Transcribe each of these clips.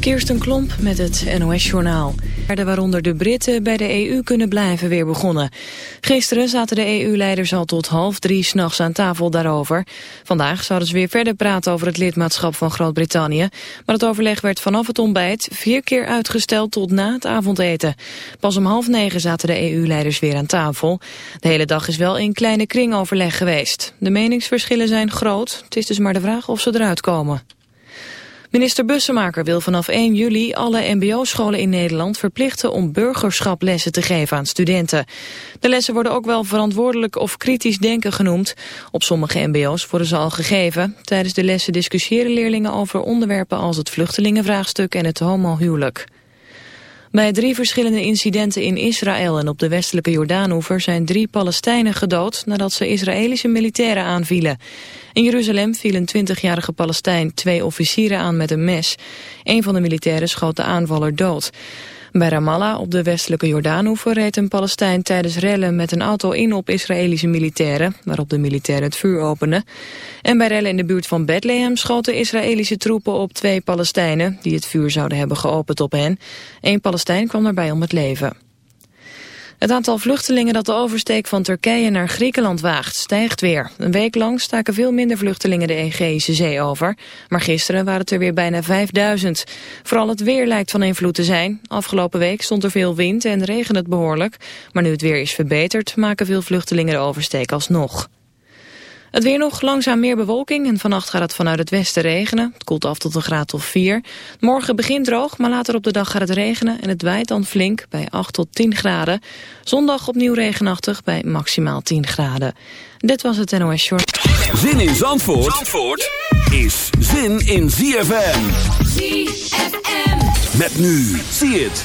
Kirsten Klomp met het NOS-journaal. Waaronder de Britten bij de EU kunnen blijven weer begonnen. Gisteren zaten de EU-leiders al tot half drie s'nachts aan tafel daarover. Vandaag zouden ze weer verder praten over het lidmaatschap van Groot-Brittannië. Maar het overleg werd vanaf het ontbijt vier keer uitgesteld tot na het avondeten. Pas om half negen zaten de EU-leiders weer aan tafel. De hele dag is wel in kleine kring overleg geweest. De meningsverschillen zijn groot. Het is dus maar de vraag of ze eruit komen. Minister Bussemaker wil vanaf 1 juli alle mbo-scholen in Nederland verplichten om burgerschaplessen te geven aan studenten. De lessen worden ook wel verantwoordelijk of kritisch denken genoemd. Op sommige mbo's worden ze al gegeven. Tijdens de lessen discussiëren leerlingen over onderwerpen als het vluchtelingenvraagstuk en het homohuwelijk. Bij drie verschillende incidenten in Israël en op de westelijke Jordaanoever zijn drie Palestijnen gedood nadat ze Israëlische militairen aanvielen. In Jeruzalem viel een 20-jarige Palestijn twee officieren aan met een mes. Een van de militairen schoot de aanvaller dood. Bij Ramallah op de westelijke Jordaanoever reed een Palestijn tijdens rellen met een auto in op Israëlische militairen, waarop de militairen het vuur openden. En bij rellen in de buurt van Bethlehem schoten Israëlische troepen op twee Palestijnen die het vuur zouden hebben geopend op hen. Eén Palestijn kwam daarbij om het leven. Het aantal vluchtelingen dat de oversteek van Turkije naar Griekenland waagt stijgt weer. Een week lang staken veel minder vluchtelingen de Egeïsche Zee over. Maar gisteren waren het er weer bijna 5000. Vooral het weer lijkt van invloed te zijn. Afgelopen week stond er veel wind en regende het behoorlijk. Maar nu het weer is verbeterd maken veel vluchtelingen de oversteek alsnog. Het weer nog langzaam meer bewolking en vannacht gaat het vanuit het westen regenen. Het koelt af tot een graad of 4. Morgen begint droog, maar later op de dag gaat het regenen en het waait dan flink bij 8 tot 10 graden. Zondag opnieuw regenachtig bij maximaal 10 graden. Dit was het NOS Short. Zin in Zandvoort, Zandvoort is zin in ZFM. ZFM. Met nu, zie het.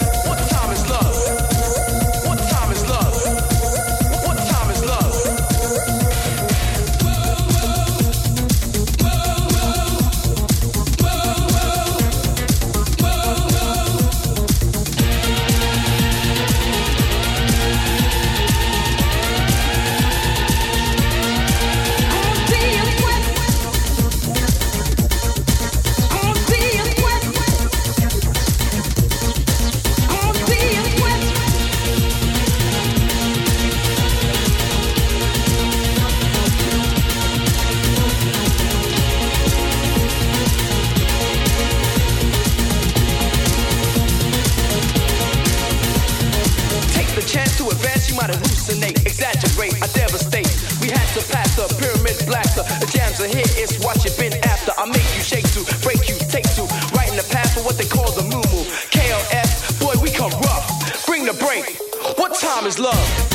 Time is love.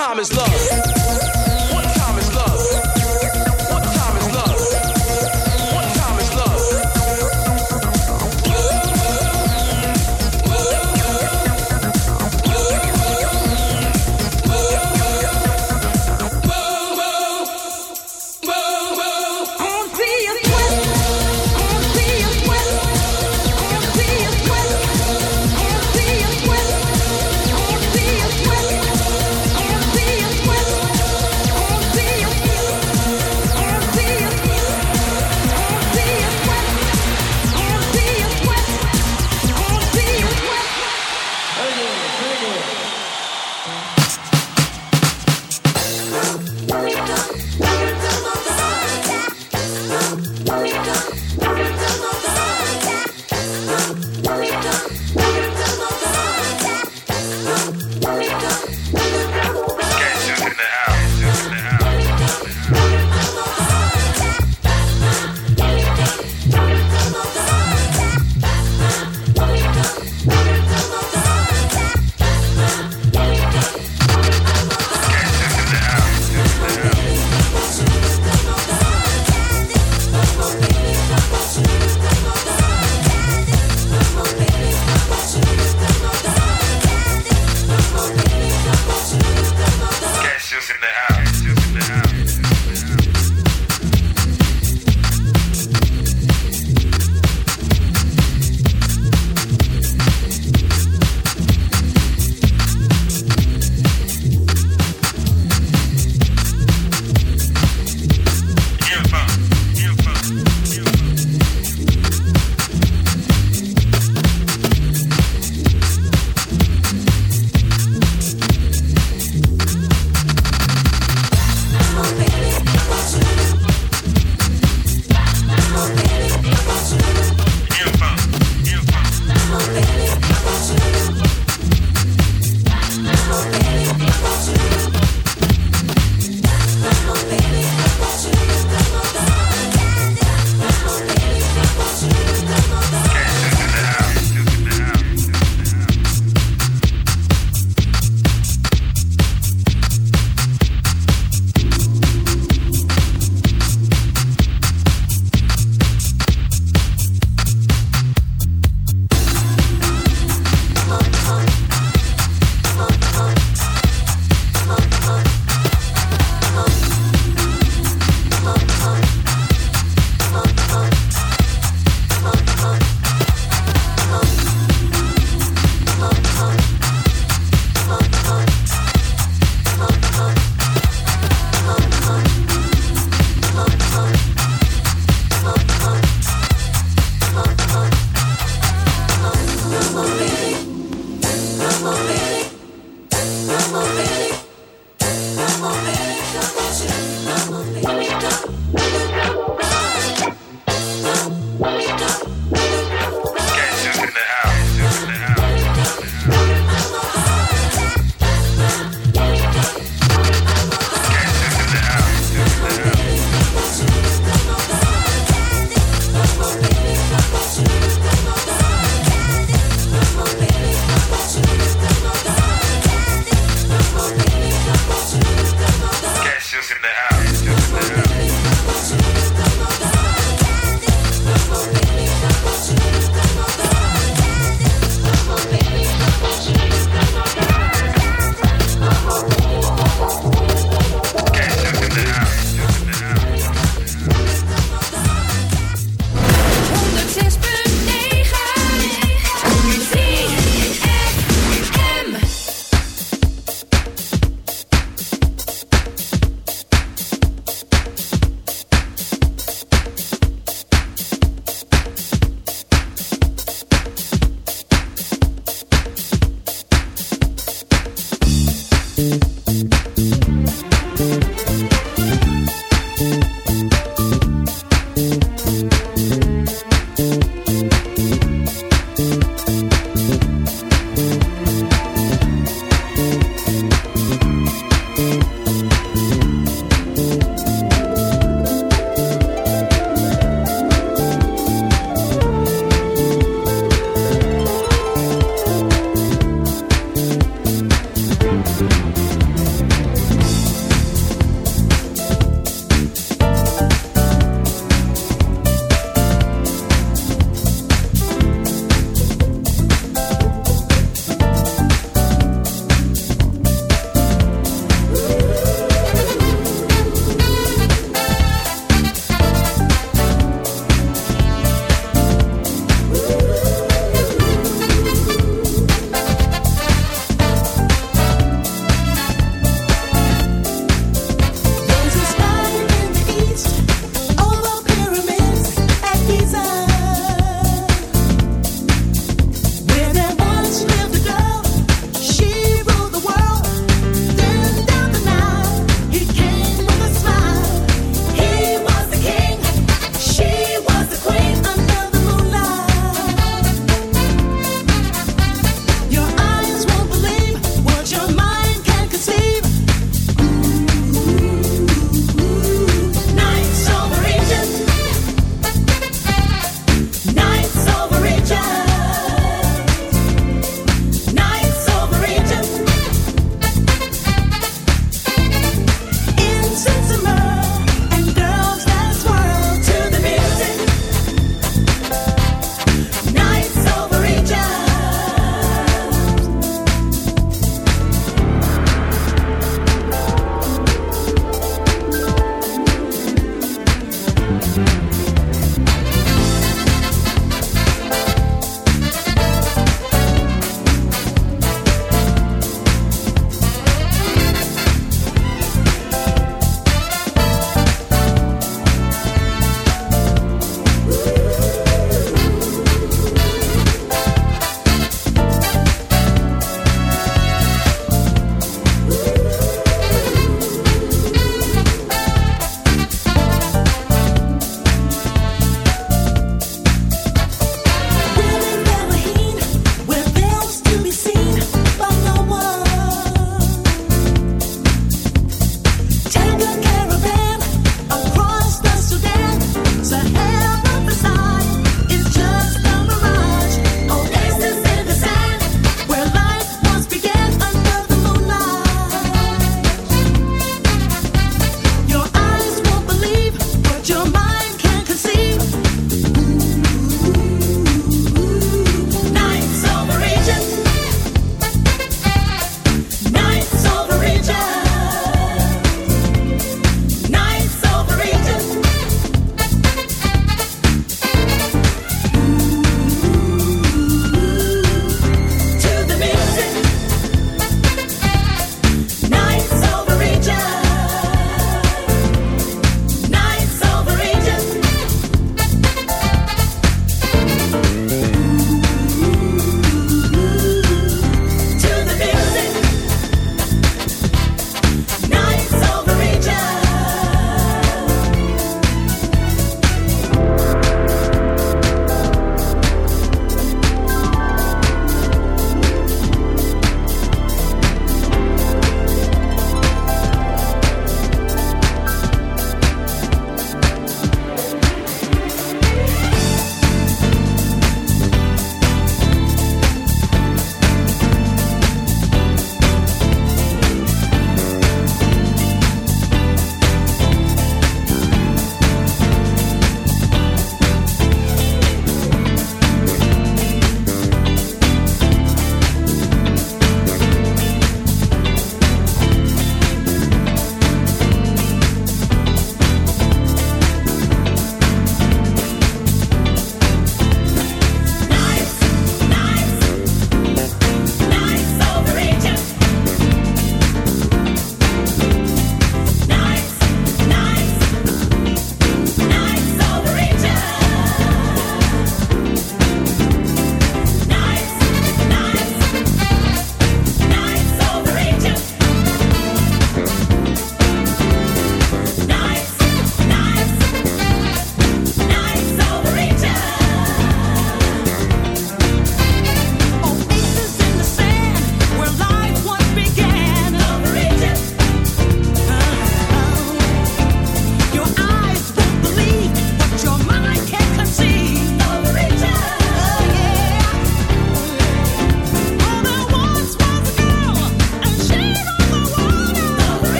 time is love.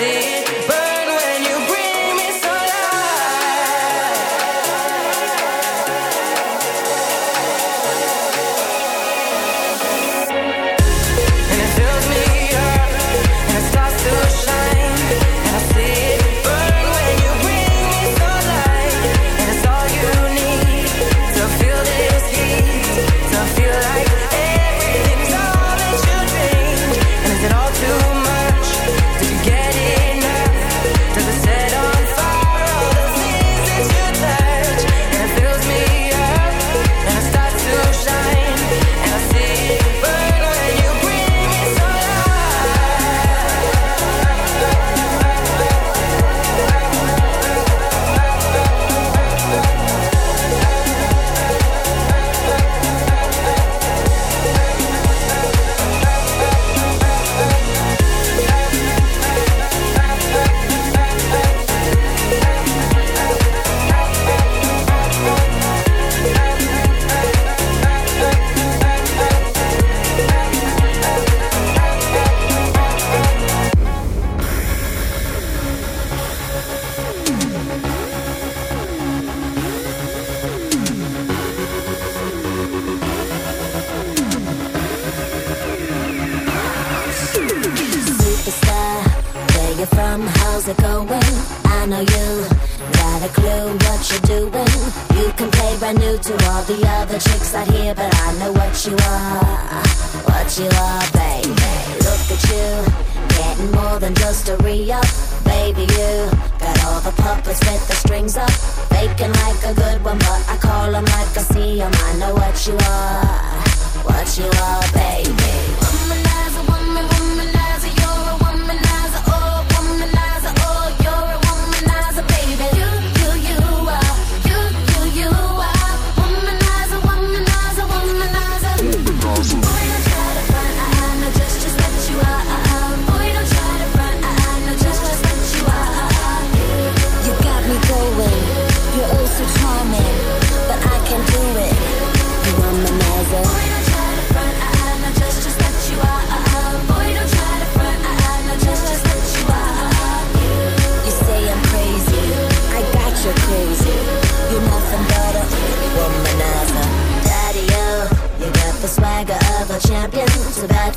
see it mystery up. Baby, you got all the puppets with the strings up. Faking like a good one, but I call them like I see them. I know what you are, what you are, baby.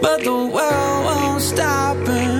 but the world won't stop. And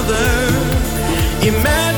another. Imagine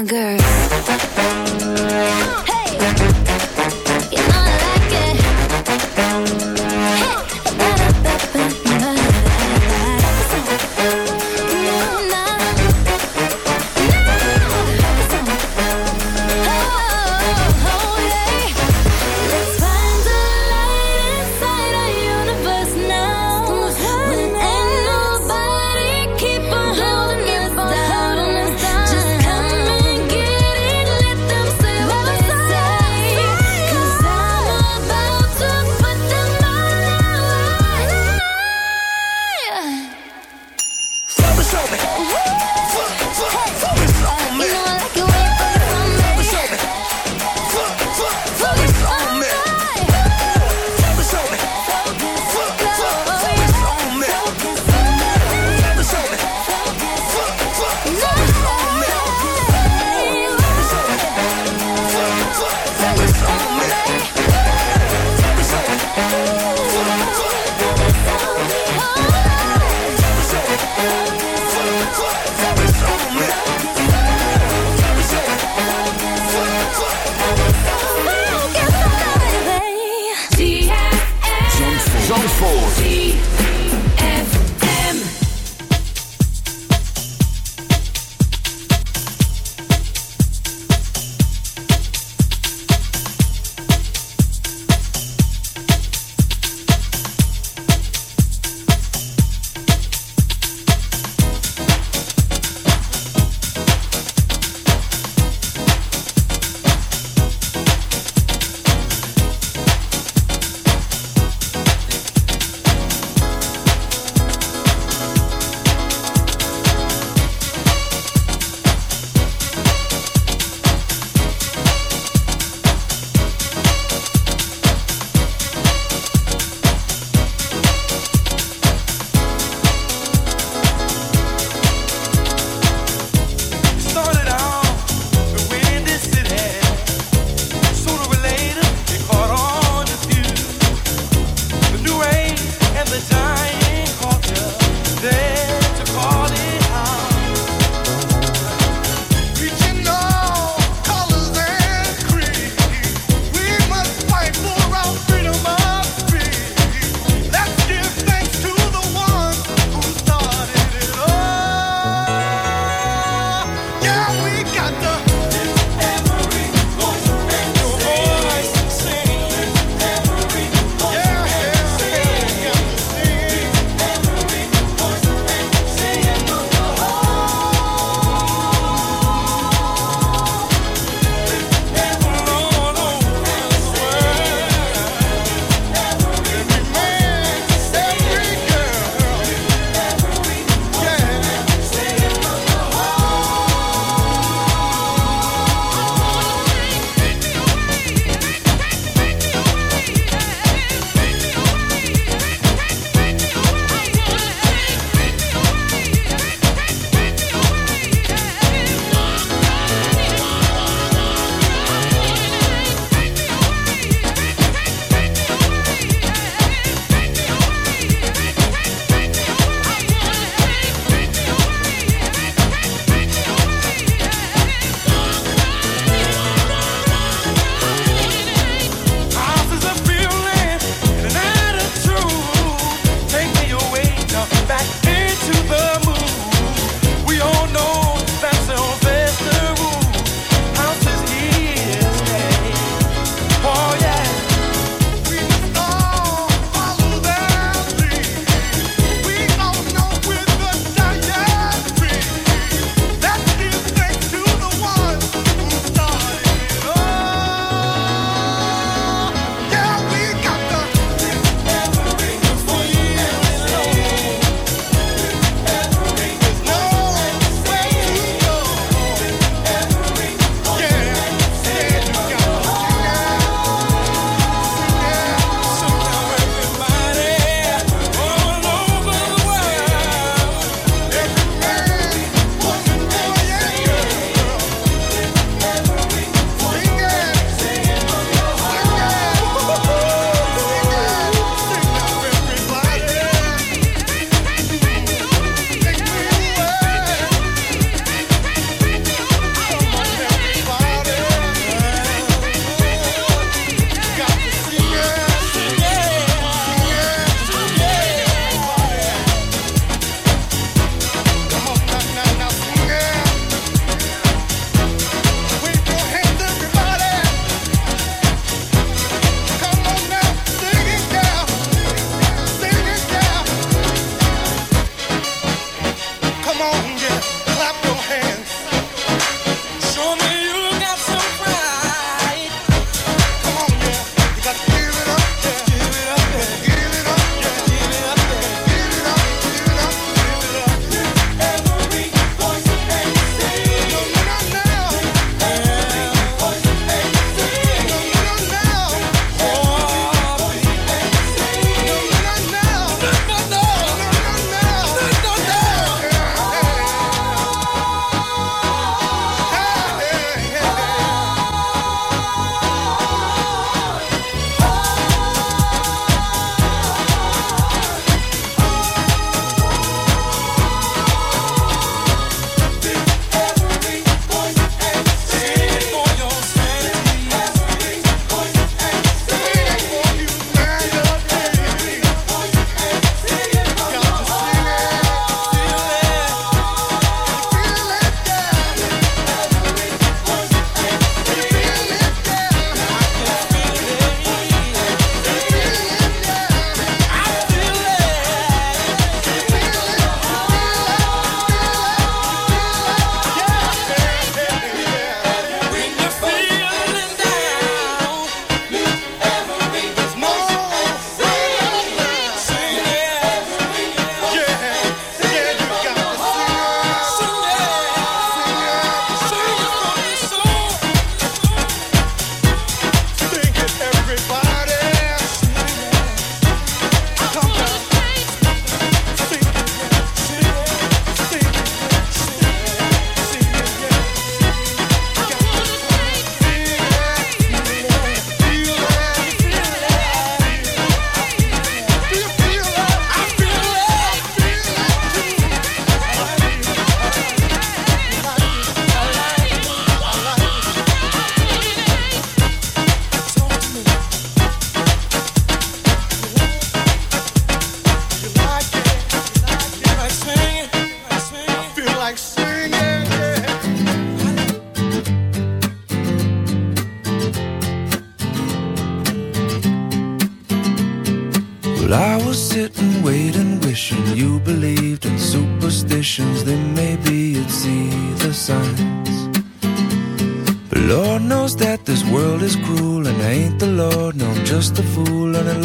on, girls. Hey,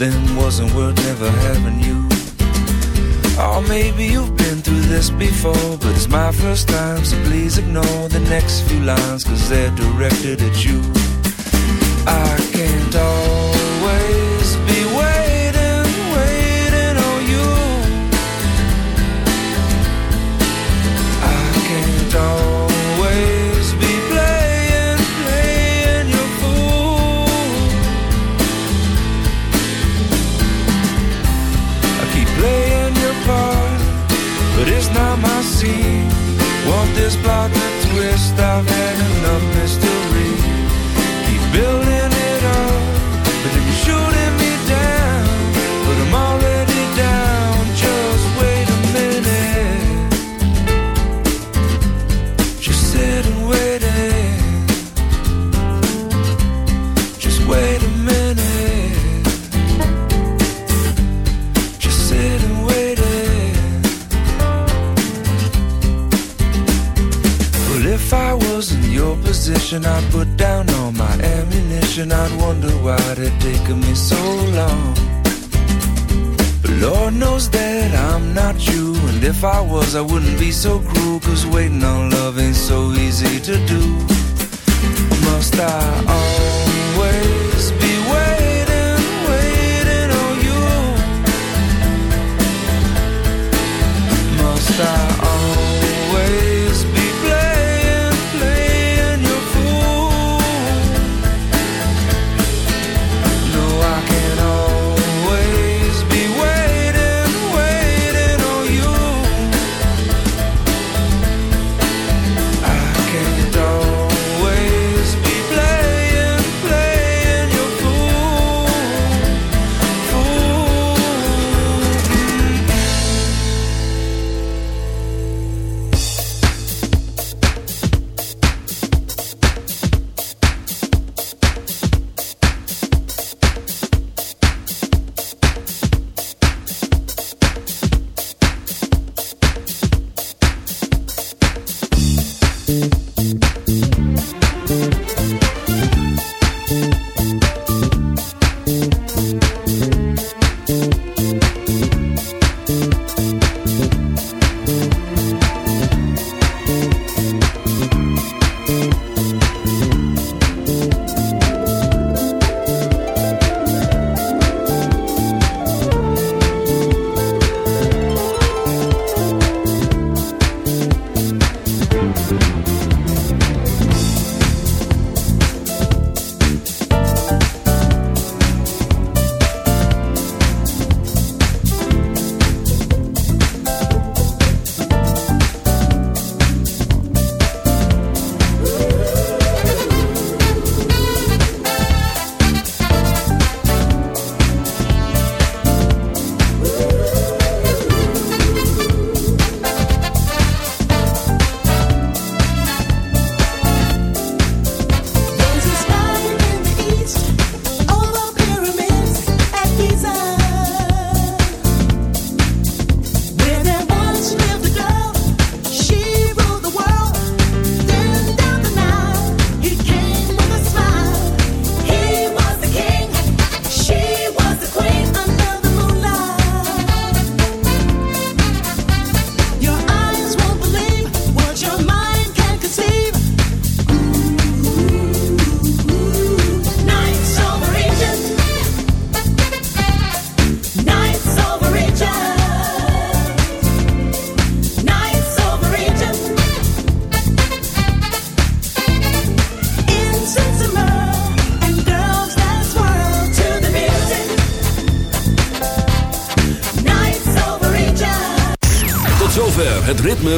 then wasn't worth never having you. Or maybe you've been through this before, but it's my first time, so please ignore the next few lines, cause they're directed at you. I I wouldn't be so